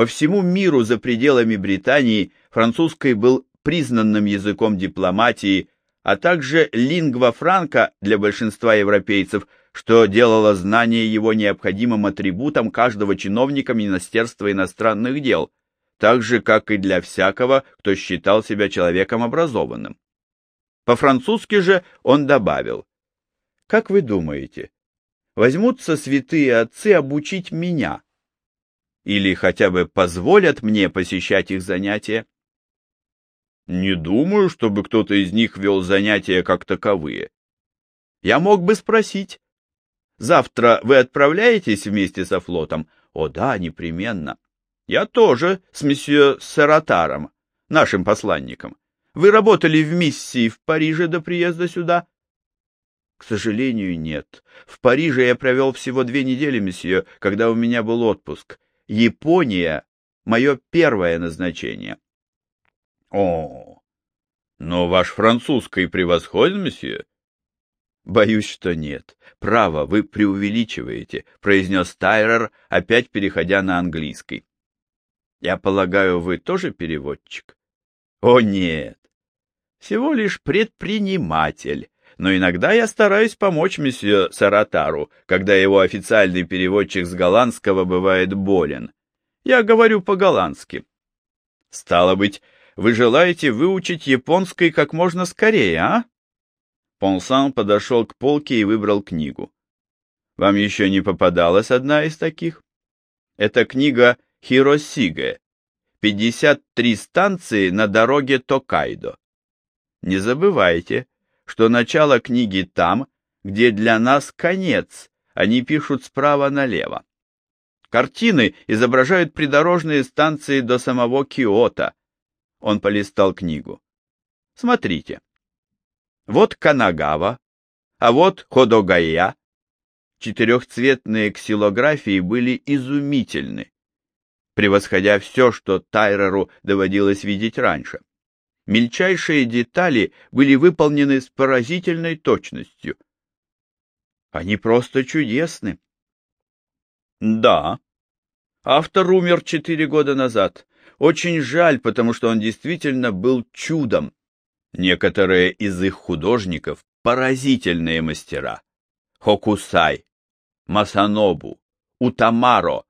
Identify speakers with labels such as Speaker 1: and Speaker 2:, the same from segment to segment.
Speaker 1: По всему миру за пределами Британии французский был признанным языком дипломатии, а также лингва франка для большинства европейцев, что делало знание его необходимым атрибутом каждого чиновника Министерства иностранных дел, так же, как и для всякого, кто считал себя человеком образованным. По-французски же он добавил, «Как вы думаете, возьмутся святые отцы обучить меня? Или хотя бы позволят мне посещать их занятия?» Не думаю, чтобы кто-то из них вел занятия как таковые. Я мог бы спросить. Завтра вы отправляетесь вместе со флотом? О да, непременно. Я тоже с месье Саратаром, нашим посланником. Вы работали в миссии в Париже до приезда сюда? К сожалению, нет. В Париже я провел всего две недели, месье, когда у меня был отпуск. Япония — мое первое назначение. О, но ваш французский превосходен, месье? Боюсь, что нет. Право, вы преувеличиваете, произнес Тайрер, опять переходя на английский. Я полагаю, вы тоже переводчик? О, нет. Всего лишь предприниматель. Но иногда я стараюсь помочь месье Саратару, когда его официальный переводчик с голландского бывает болен. Я говорю по-голландски. Стало быть, вы желаете выучить японский как можно скорее, а? Понсан подошел к полке и выбрал книгу. Вам еще не попадалась одна из таких? Это книга Хиросиге. 53 станции на дороге Токайдо. Не забывайте, что начало книги там, где для нас конец, они пишут справа налево. Картины изображают придорожные станции до самого Киото, он полистал книгу. Смотрите. Вот Канагава, а вот Ходогая. Четырехцветные ксилографии были изумительны, превосходя все, что Тайреру доводилось видеть раньше. Мельчайшие детали были выполнены с поразительной точностью. Они просто чудесны. Да. Автор умер четыре года назад, очень жаль, потому что он действительно был чудом. Некоторые из их художников — поразительные мастера. Хокусай, Масанобу, Утамаро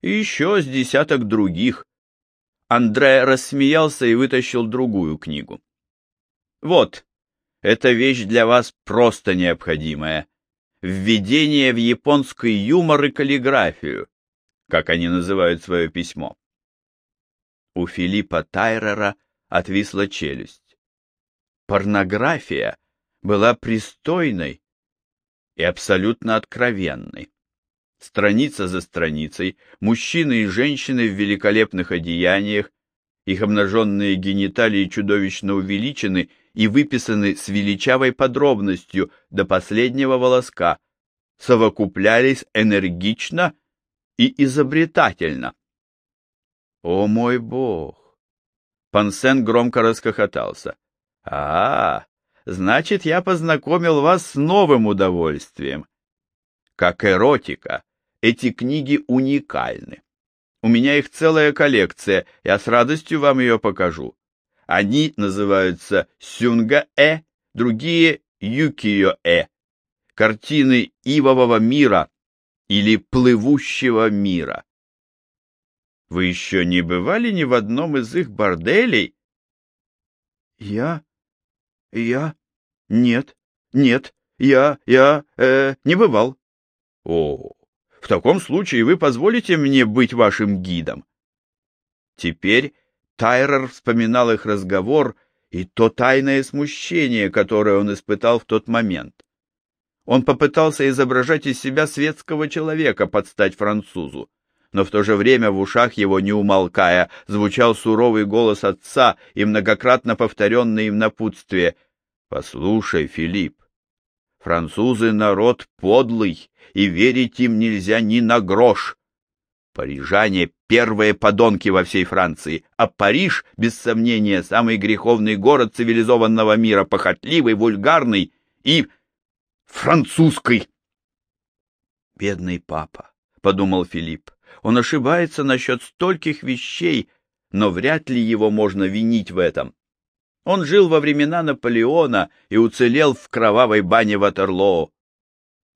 Speaker 1: и еще с десяток других. Андре рассмеялся и вытащил другую книгу. Вот, эта вещь для вас просто необходимая. Введение в японский юмор и каллиграфию, как они называют свое письмо. У Филиппа Тайрера отвисла челюсть. Порнография была пристойной и абсолютно откровенной. Страница за страницей мужчины и женщины в великолепных одеяниях, их обнаженные гениталии чудовищно увеличены и выписаны с величавой подробностью до последнего волоска, совокуплялись энергично и изобретательно. «О мой бог!» Пансен громко расхохотался. «А, значит, я познакомил вас с новым удовольствием. Как эротика, эти книги уникальны. У меня их целая коллекция, я с радостью вам ее покажу. Они называются Сюнга-э, другие Юкио-э. Картины Ивового мира или Плывущего мира. Вы еще не бывали ни в одном из их борделей? Я? Я? Нет, нет, я, я, э, не бывал. О, в таком случае вы позволите мне быть вашим гидом? Теперь Тайрер вспоминал их разговор и то тайное смущение, которое он испытал в тот момент. Он попытался изображать из себя светского человека под стать французу но в то же время в ушах его, не умолкая, звучал суровый голос отца и многократно повторенное им напутствие. «Послушай, Филипп, французы народ подлый, и верить им нельзя ни на грош. Парижане — первые подонки во всей Франции, а Париж, без сомнения, самый греховный город цивилизованного мира, похотливый, вульгарный и французский. Бедный папа, — подумал Филипп. он ошибается насчет стольких вещей, но вряд ли его можно винить в этом. Он жил во времена Наполеона и уцелел в кровавой бане Ватерлоо.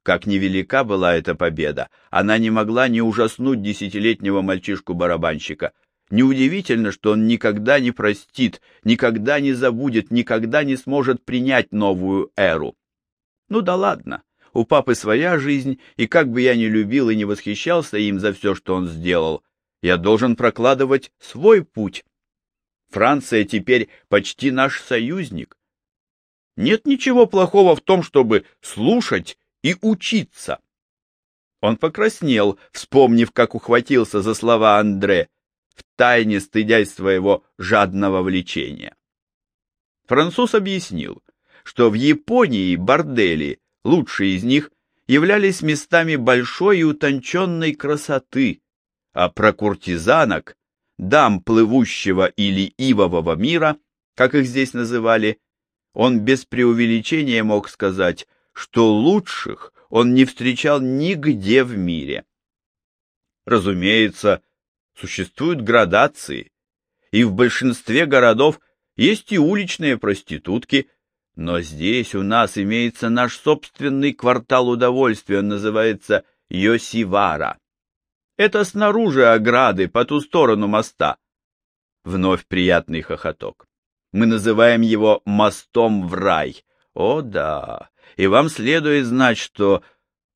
Speaker 1: Как невелика была эта победа, она не могла не ужаснуть десятилетнего мальчишку-барабанщика. Неудивительно, что он никогда не простит, никогда не забудет, никогда не сможет принять новую эру. Ну да ладно, у папы своя жизнь, и как бы я ни любил и не восхищался им за все, что он сделал, я должен прокладывать свой путь. Франция теперь почти наш союзник. Нет ничего плохого в том, чтобы слушать и учиться. Он покраснел, вспомнив, как ухватился за слова Андре, втайне стыдясь своего жадного влечения. Француз объяснил, что в Японии бордели, лучшие из них, являлись местами большой и утонченной красоты, а про куртизанок, дам плывущего или ивового мира, как их здесь называли, он без преувеличения мог сказать, что лучших он не встречал нигде в мире. Разумеется, существуют градации, и в большинстве городов есть и уличные проститутки, но здесь у нас имеется наш собственный квартал удовольствия, он называется Йосивара. Это снаружи ограды, по ту сторону моста. Вновь приятный хохоток. Мы называем его мостом в рай. О да, и вам следует знать, что...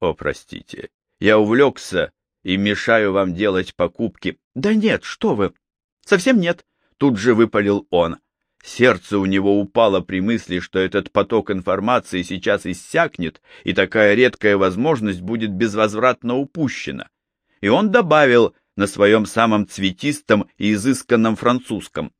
Speaker 1: О, простите, я увлекся и мешаю вам делать покупки. Да нет, что вы, совсем нет, тут же выпалил он. Сердце у него упало при мысли, что этот поток информации сейчас иссякнет, и такая редкая возможность будет безвозвратно упущена. И он добавил на своем самом цветистом и изысканном французском.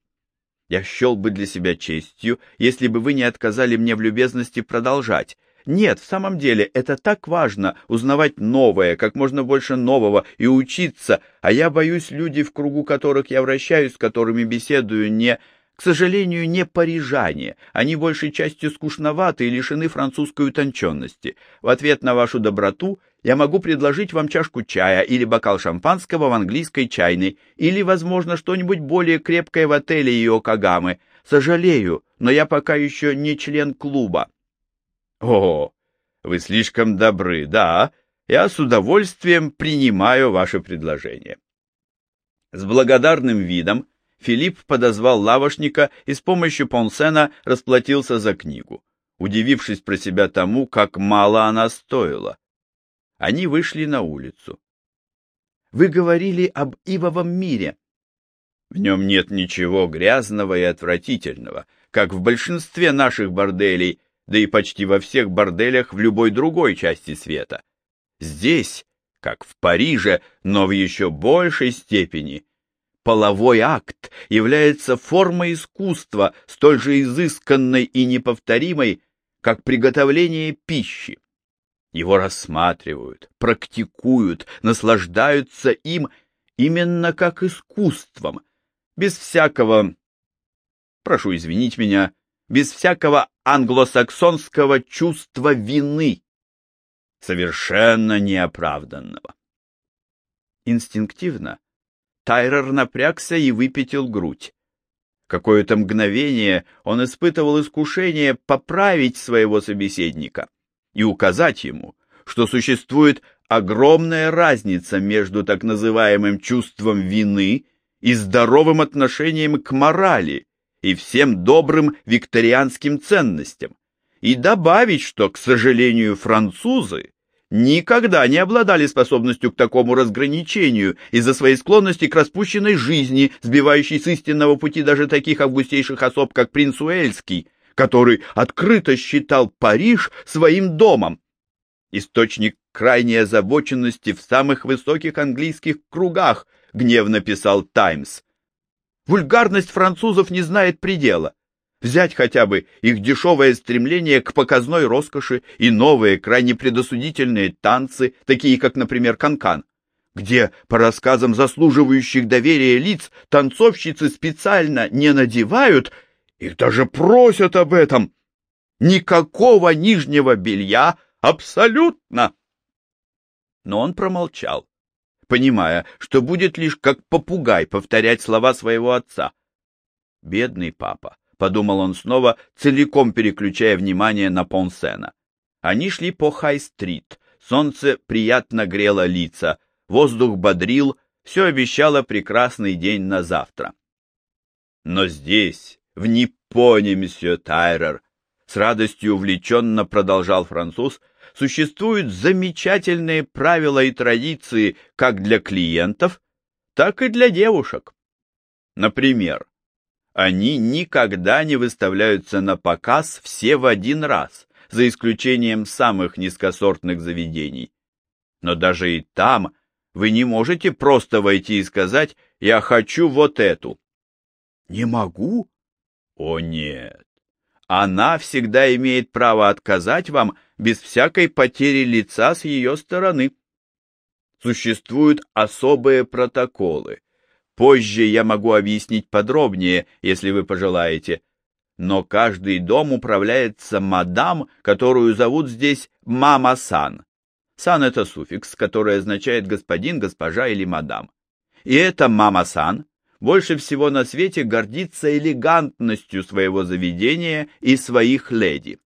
Speaker 1: Я счел бы для себя честью, если бы вы не отказали мне в любезности продолжать. Нет, в самом деле, это так важно — узнавать новое, как можно больше нового и учиться, а я боюсь, люди, в кругу которых я вращаюсь, с которыми беседую, не... К сожалению, не парижане, они большей частью скучноваты и лишены французской утонченности. В ответ на вашу доброту я могу предложить вам чашку чая или бокал шампанского в английской чайной, или, возможно, что-нибудь более крепкое в отеле Йокогамы. Сожалею, но я пока еще не член клуба. О, вы слишком добры, да, я с удовольствием принимаю ваше предложение. С благодарным видом Филипп подозвал лавошника и с помощью Понсена расплатился за книгу, удивившись про себя тому, как мало она стоила. Они вышли на улицу. «Вы говорили об ивовом мире». «В нем нет ничего грязного и отвратительного, как в большинстве наших борделей, да и почти во всех борделях в любой другой части света. Здесь, как в Париже, но в еще большей степени – половой акт является формой искусства, столь же изысканной и неповторимой, как приготовление пищи. Его рассматривают, практикуют, наслаждаются им именно как искусством, без всякого, прошу извинить меня, без всякого англосаксонского чувства вины, совершенно неоправданного. Инстинктивно Тайрер напрягся и выпятил грудь. Какое-то мгновение он испытывал искушение поправить своего собеседника и указать ему, что существует огромная разница между так называемым чувством вины и здоровым отношением к морали и всем добрым викторианским ценностям, и добавить, что, к сожалению, французы никогда не обладали способностью к такому разграничению из-за своей склонности к распущенной жизни, сбивающей с истинного пути даже таких августейших особ, как принц Уэльский, который открыто считал Париж своим домом. Источник крайней озабоченности в самых высоких английских кругах, гневно писал «Таймс». Вульгарность французов не знает предела. Взять хотя бы их дешевое стремление к показной роскоши и новые, крайне предосудительные танцы, такие как, например, канкан, где, по рассказам заслуживающих доверия лиц, танцовщицы специально не надевают, их даже просят об этом. Никакого нижнего белья абсолютно. Но он промолчал, понимая, что будет лишь как попугай повторять слова своего отца. Бедный папа, подумал он снова, целиком переключая внимание на Понсена. Они шли по Хай-стрит, солнце приятно грело лица, воздух бодрил, все обещало прекрасный день на завтра. Но здесь, в Ниппоне, месье Тайрер, с радостью увлеченно продолжал француз, существуют замечательные правила и традиции как для клиентов, так и для девушек. Например, они никогда не выставляются на показ все в один раз, за исключением самых низкосортных заведений. Но даже и там вы не можете просто войти и сказать «я хочу вот эту». Не могу? О нет. Она всегда имеет право отказать вам без всякой потери лица с ее стороны. Существуют особые протоколы. Позже я могу объяснить подробнее, если вы пожелаете. Но каждый дом управляется мадам, которую зовут здесь Мама-сан. Сан — это суффикс, который означает господин, госпожа или мадам. И эта Мама-сан больше всего на свете гордится элегантностью своего заведения и своих леди.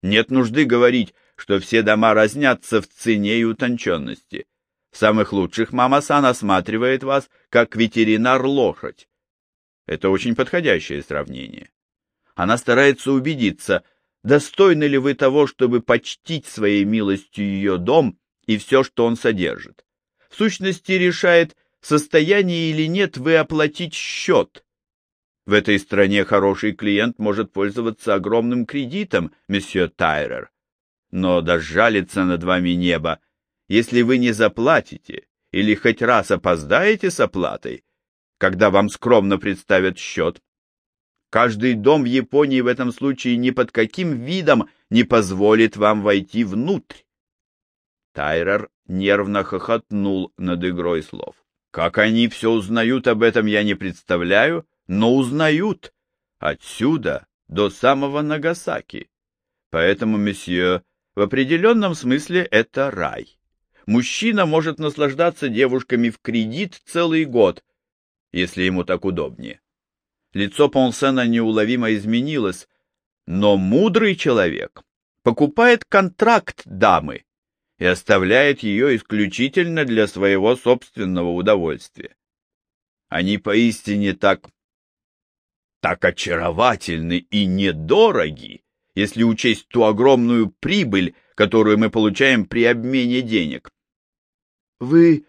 Speaker 1: Нет нужды говорить, что все дома разнятся в цене и утонченности. В самых лучших мама-сан осматривает вас, как ветеринар лошадь. Это очень подходящее сравнение. Она старается убедиться, достойны ли вы того, чтобы почтить своей милостью ее дом и все, что он содержит. В сущности, решает, состоянии или нет вы оплатить счет. В этой стране хороший клиент может пользоваться огромным кредитом, месье Тайрер. Но дожалится над вами небо, если вы не заплатите или хоть раз опоздаете с оплатой, когда вам скромно представят счет. Каждый дом в Японии в этом случае ни под каким видом не позволит вам войти внутрь. Тайрер нервно хохотнул над игрой слов. Как они все узнают об этом, я не представляю, но узнают. Отсюда до самого Нагасаки. Поэтому, месье, в определенном смысле это рай. Мужчина может наслаждаться девушками в кредит целый год, если ему так удобнее. Лицо Понсена неуловимо изменилось, но мудрый человек покупает контракт дамы, и оставляет ее исключительно для своего собственного удовольствия. Они поистине так... так очаровательны и недороги, если учесть ту огромную прибыль, которую мы получаем при обмене денег. Вы...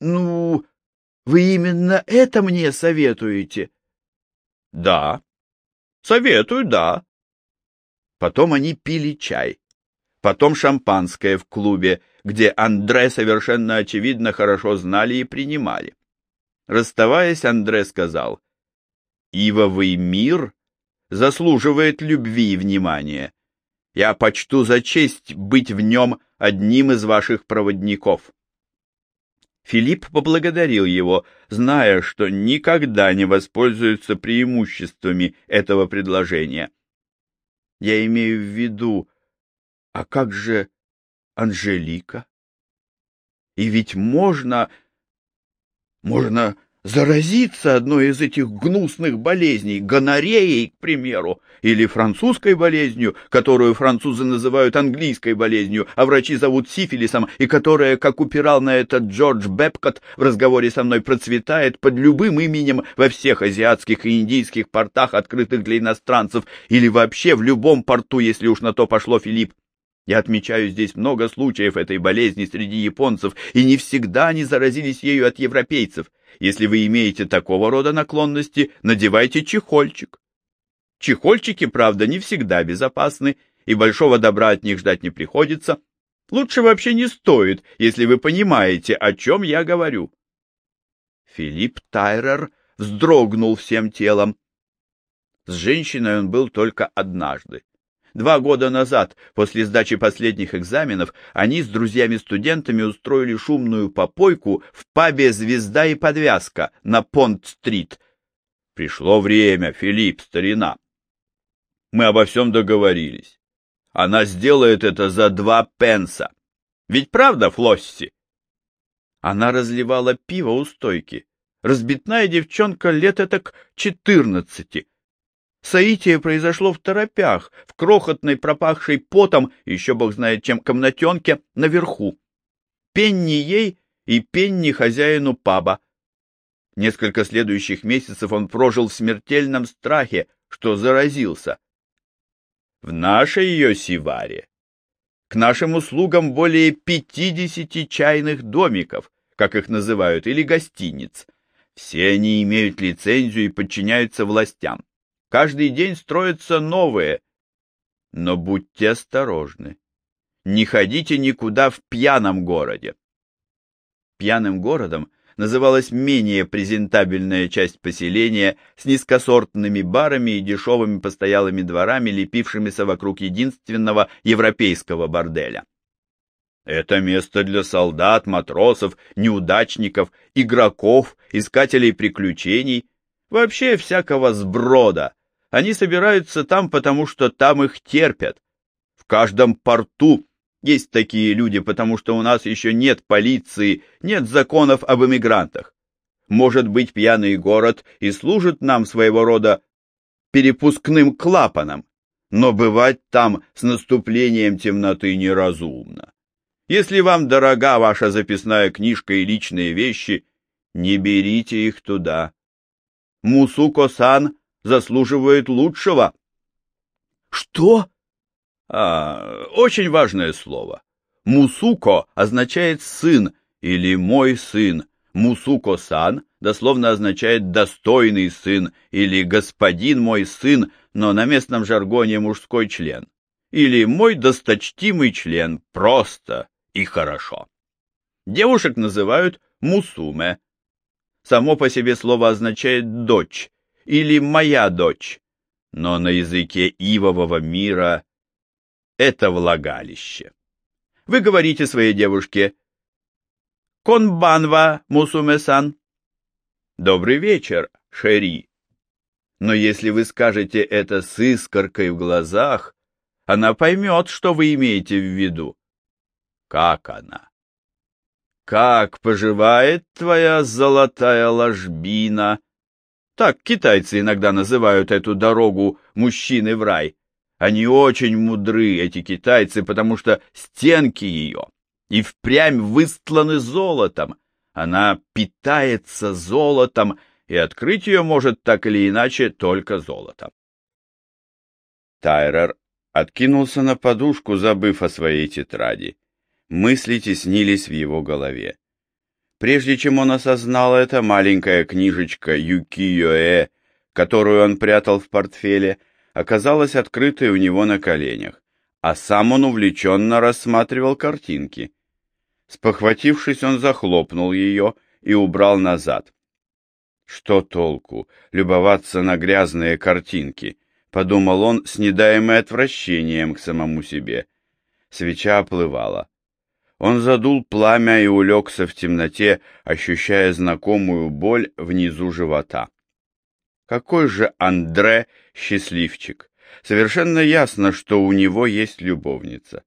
Speaker 1: ну... вы именно это мне советуете? Да. Советую, да. Потом они пили чай потом шампанское в клубе, где Андре совершенно очевидно хорошо знали и принимали. Расставаясь, Андре сказал, «Ивовый мир заслуживает любви и внимания. Я почту за честь быть в нем одним из ваших проводников». Филипп поблагодарил его, зная, что никогда не воспользуется преимуществами этого предложения. Я имею в виду, а как же Анжелика? И ведь можно... Можно заразиться одной из этих гнусных болезней, гонореей, к примеру, или французской болезнью, которую французы называют английской болезнью, а врачи зовут сифилисом, и которая, как упирал на это Джордж Бепкот в разговоре со мной, процветает под любым именем во всех азиатских и индийских портах, открытых для иностранцев, или вообще в любом порту, если уж на то пошло Филипп. Я отмечаю здесь много случаев этой болезни среди японцев, и не всегда они заразились ею от европейцев. Если вы имеете такого рода наклонности, надевайте чехольчик. Чехольчики, правда, не всегда безопасны, и большого добра от них ждать не приходится. Лучше вообще не стоит, если вы понимаете, о чем я говорю. Филипп Тайрер вздрогнул всем телом. С женщиной он был только однажды. Два года назад, после сдачи последних экзаменов, они с друзьями-студентами устроили шумную попойку в пабе «Звезда и подвязка» на Понт-стрит. Пришло время, Филипп, старина. Мы обо всем договорились. Она сделает это за два пенса. Ведь правда, Флосси? Она разливала пиво у стойки. Разбитная девчонка лет этак четырнадцати. Соитие произошло в торопях, в крохотной, пропахшей потом, еще бог знает чем, комнатенке наверху. Пенни ей и пенни хозяину паба. Несколько следующих месяцев он прожил в смертельном страхе, что заразился. В нашей ее сиваре к нашим услугам более пятидесяти чайных домиков, как их называют, или гостиниц. Все они имеют лицензию и подчиняются властям. Каждый день строятся новые. Но будьте осторожны. Не ходите никуда в пьяном городе. Пьяным городом называлась менее презентабельная часть поселения с низкосортными барами и дешевыми постоялыми дворами, лепившимися вокруг единственного европейского борделя. Это место для солдат, матросов, неудачников, игроков, искателей приключений, вообще всякого сброда. Они собираются там, потому что там их терпят. В каждом порту есть такие люди, потому что у нас еще нет полиции, нет законов об эмигрантах. Может быть, пьяный город и служит нам своего рода перепускным клапаном, но бывать там с наступлением темноты неразумно. Если вам дорога ваша записная книжка и личные вещи, не берите их туда. Мусуко-сан заслуживает лучшего. — Что? А, очень важное слово. Мусуко означает сын или мой сын. Мусуко-сан дословно означает достойный сын или господин мой сын, но на местном жаргоне мужской член. Или мой досточтимый член, просто и хорошо. Девушек называют мусуме. Само по себе слово означает дочь или моя дочь, но на языке ивового мира это влагалище. Вы говорите своей девушке «Конбанва, Мусумесан». «Добрый вечер, Шери». Но если вы скажете это с искоркой в глазах, она поймет, что вы имеете в виду. Как она? Как поживает твоя золотая ложбина? Так китайцы иногда называют эту дорогу мужчины в рай. Они очень мудры, эти китайцы, потому что стенки ее и впрямь выстланы золотом. Она питается золотом, и открыть ее может так или иначе только золотом. Тайрер откинулся на подушку, забыв о своей тетради. Мысли теснились в его голове. Прежде чем он осознал это, маленькая книжечка Юкиё-э, которую он прятал в портфеле, оказалась открытой у него на коленях, а сам он увлеченно рассматривал картинки. Спохватившись, он захлопнул ее и убрал назад. Что толку любоваться на грязные картинки, подумал он с недаемым отвращением к самому себе. Свеча оплывала. Он задул пламя и улегся в темноте, ощущая знакомую боль внизу живота. Какой же Андре счастливчик! Совершенно ясно, что у него есть любовница.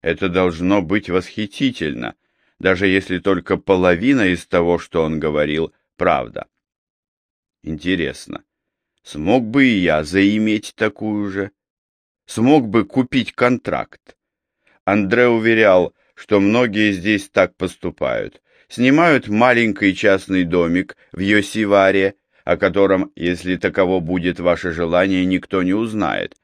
Speaker 1: Это должно быть восхитительно, даже если только половина из того, что он говорил, правда. Интересно, смог бы и я заиметь такую же? Смог бы купить контракт? Андре уверял, что многие здесь так поступают. Снимают маленький частный домик в Йосиваре, о котором, если таково будет ваше желание, никто не узнает.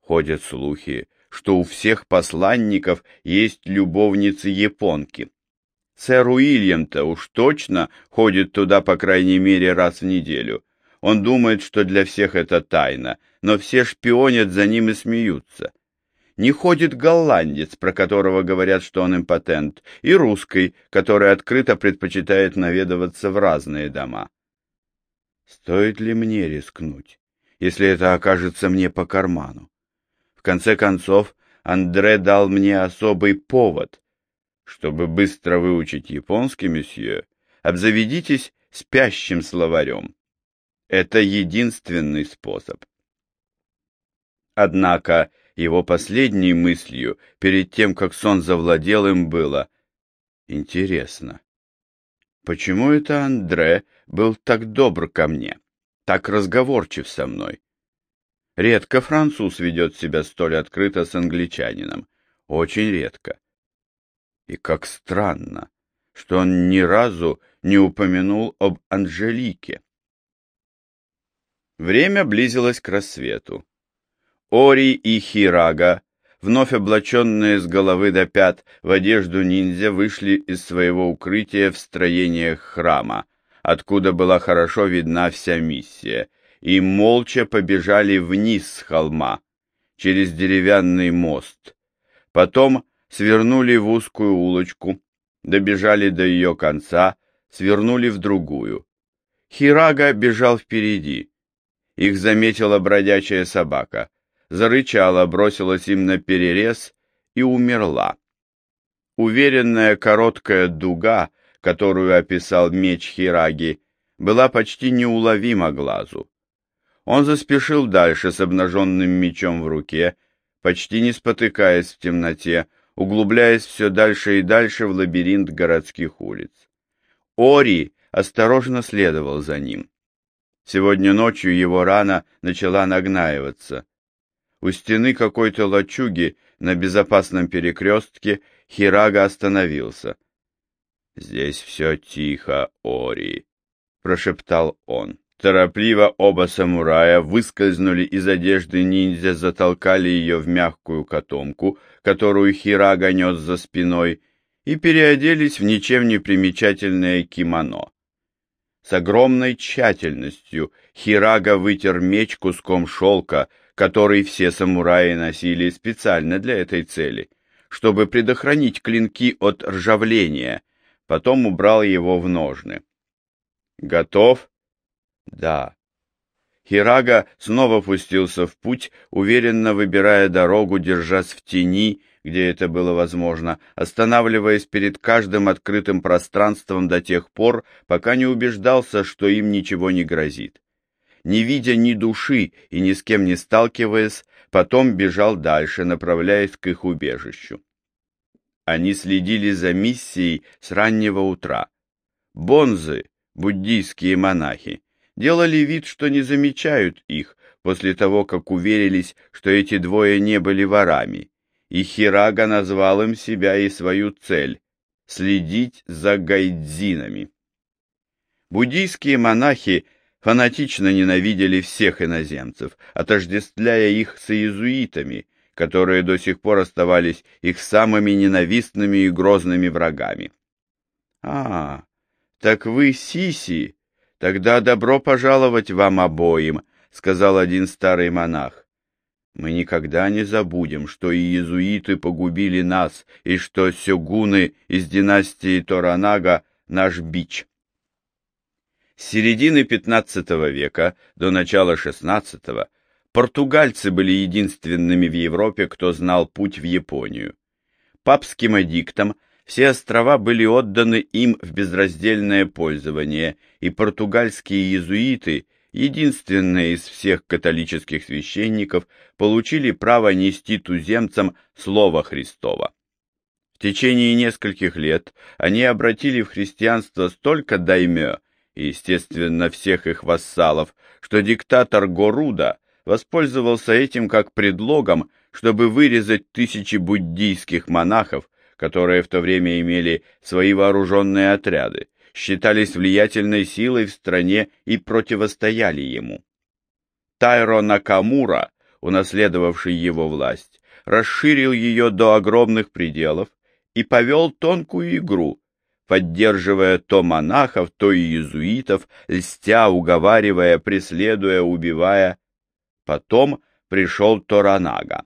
Speaker 1: Ходят слухи, что у всех посланников есть любовницы-японки. Сэр Уильям-то уж точно ходит туда по крайней мере раз в неделю. Он думает, что для всех это тайна, но все шпионят за ним и смеются. Не ходит голландец, про которого говорят, что он импотент, и русский, который открыто предпочитает наведываться в разные дома. Стоит ли мне рискнуть, если это окажется мне по карману? В конце концов, Андре дал мне особый повод. Чтобы быстро выучить японский, месье, обзаведитесь спящим словарем. Это единственный способ. Однако его последней мыслью, перед тем, как сон завладел им, было «Интересно, Почему это Андре был так добр ко мне, так разговорчив со мной? Редко француз ведет себя столь открыто с англичанином. Очень редко. И как странно, что он ни разу не упомянул об Анжелике. Время близилось к рассвету. Ори и Хирага, вновь облаченные с головы до пят в одежду ниндзя, вышли из своего укрытия в строениях храма, откуда была хорошо видна вся миссия, и молча побежали вниз с холма, через деревянный мост. Потом свернули в узкую улочку, добежали до ее конца, свернули в другую. Хирага бежал впереди. Их заметила бродячая собака — зарычала, бросилась им на перерез и умерла. Уверенная короткая дуга, которую описал меч Хираги, была почти неуловима глазу. Он заспешил дальше с обнаженным мечом в руке, почти не спотыкаясь в темноте, углубляясь все дальше и дальше в лабиринт городских улиц. Ори осторожно следовал за ним. Сегодня ночью его рана начала нагнаиваться. У стены какой-то лачуги на безопасном перекрестке Хирага остановился. «Здесь все тихо, Ори», — прошептал он. Торопливо оба самурая выскользнули из одежды ниндзя, затолкали ее в мягкую котомку, которую Хирага нес за спиной, и переоделись в ничем не примечательное кимоно. С огромной тщательностью Хирага вытер меч куском шелка, который все самураи носили специально для этой цели, чтобы предохранить клинки от ржавления, потом убрал его в ножны. «Готов?» «Да». Хирага снова пустился в путь, уверенно выбирая дорогу, держась в тени, где это было возможно, останавливаясь перед каждым открытым пространством до тех пор, пока не убеждался, что им ничего не грозит не видя ни души и ни с кем не сталкиваясь, потом бежал дальше, направляясь к их убежищу. Они следили за миссией с раннего утра. Бонзы, буддийские монахи, делали вид, что не замечают их, после того, как уверились, что эти двое не были ворами, и Хирага назвал им себя и свою цель — следить за гайдзинами. Буддийские монахи фанатично ненавидели всех иноземцев, отождествляя их с иезуитами, которые до сих пор оставались их самыми ненавистными и грозными врагами. «А, так вы Сиси, тогда добро пожаловать вам обоим», — сказал один старый монах. «Мы никогда не забудем, что и иезуиты погубили нас, и что сёгуны из династии Торанага — наш бич». С середины XV века до начала XVI португальцы были единственными в Европе, кто знал путь в Японию. Папским эдиктом все острова были отданы им в безраздельное пользование, и португальские иезуиты, единственные из всех католических священников, получили право нести туземцам Слово Христово. В течение нескольких лет они обратили в христианство столько даймё, и, естественно, всех их вассалов, что диктатор Горуда воспользовался этим как предлогом, чтобы вырезать тысячи буддийских монахов, которые в то время имели свои вооруженные отряды, считались влиятельной силой в стране и противостояли ему. Тайро Накамура, унаследовавший его власть, расширил ее до огромных пределов и повел тонкую игру, поддерживая то монахов, то иезуитов, льстя, уговаривая, преследуя, убивая. Потом пришел Торанага.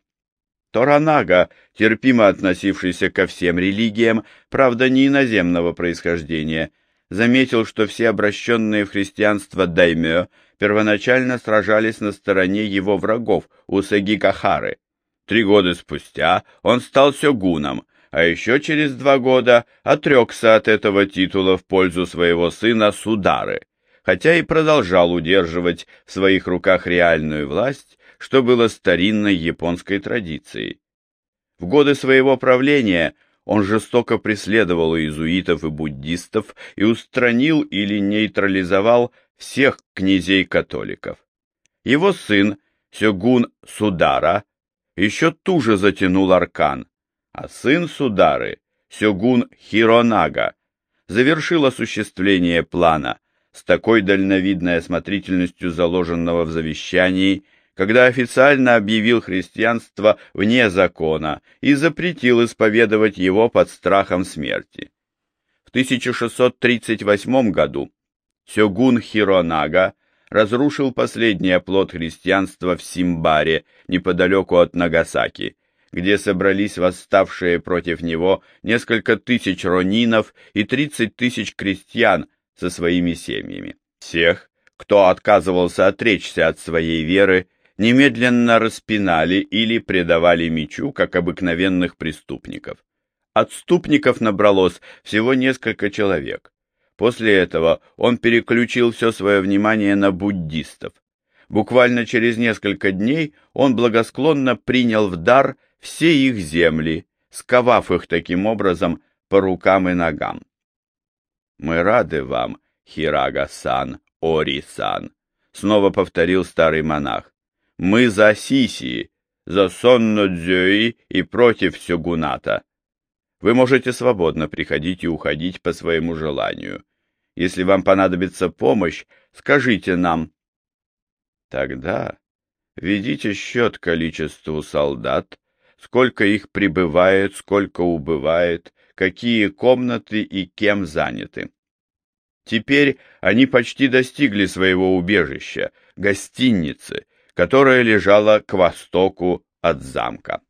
Speaker 1: Торанага, терпимо относившийся ко всем религиям, правда не иноземного происхождения, заметил, что все обращенные в христианство даймё первоначально сражались на стороне его врагов, у Сагикахары. Три года спустя он стал сёгуном, а еще через два года отрекся от этого титула в пользу своего сына Судары, хотя и продолжал удерживать в своих руках реальную власть, что было старинной японской традицией. В годы своего правления он жестоко преследовал иезуитов и буддистов и устранил или нейтрализовал всех князей-католиков. Его сын, Сёгун Судара, еще туже затянул аркан, а сын Судары, Сёгун Хиронага, завершил осуществление плана с такой дальновидной осмотрительностью заложенного в завещании когда официально объявил христианство вне закона и запретил исповедовать его под страхом смерти. В 1638 году Сёгун Хиронага разрушил последний оплот христианства в Симбаре, неподалеку от Нагасаки, где собрались восставшие против него несколько тысяч ронинов и 30 тысяч крестьян со своими семьями. Всех, кто отказывался отречься от своей веры, немедленно распинали или предавали мечу, как обыкновенных преступников. Отступников набралось всего несколько человек. После этого он переключил все свое внимание на буддистов. Буквально через несколько дней он благосклонно принял в дар все их земли, сковав их таким образом по рукам и ногам. «Мы рады вам, Хирага-сан, Ори-сан», — снова повторил старый монах. Мы за Сиси, за Сонно-Дзёи и против Сёгуната. Вы можете свободно приходить и уходить по своему желанию. Если вам понадобится помощь, скажите нам. Тогда ведите счет количеству солдат, сколько их прибывает, сколько убывает, какие комнаты и кем заняты. Теперь они почти достигли своего убежища, гостиницы, которая лежала к востоку от замка.